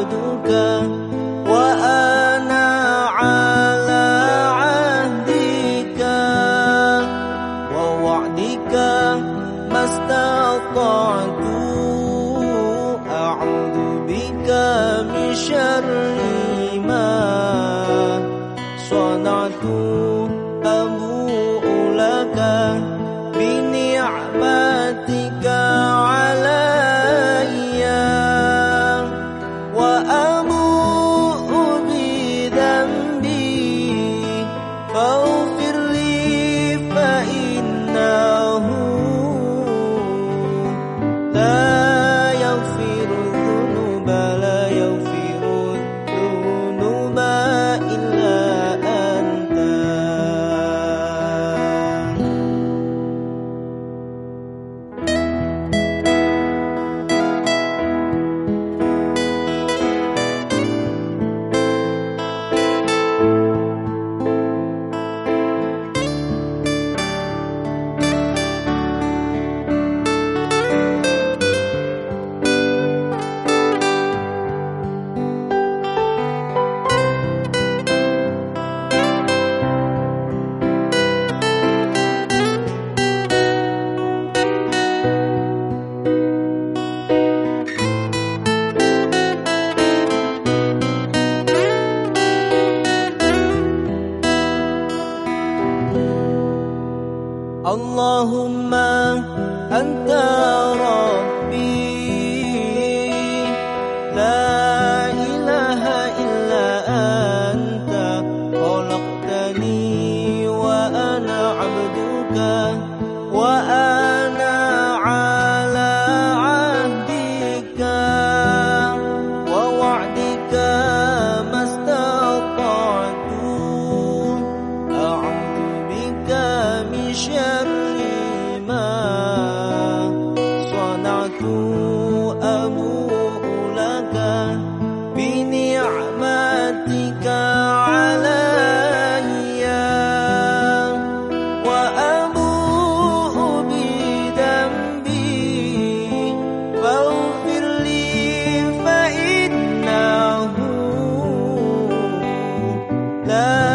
عبدك وأنا على عهدك ووعدك ما استطعت أعوذ بك من شر اللهم أنت ربي. لا إله إلا أنت. خلقتني صنعت أبوء لك بنعمتك علي وأبوء بذنبي فاغفر لي فإنه لا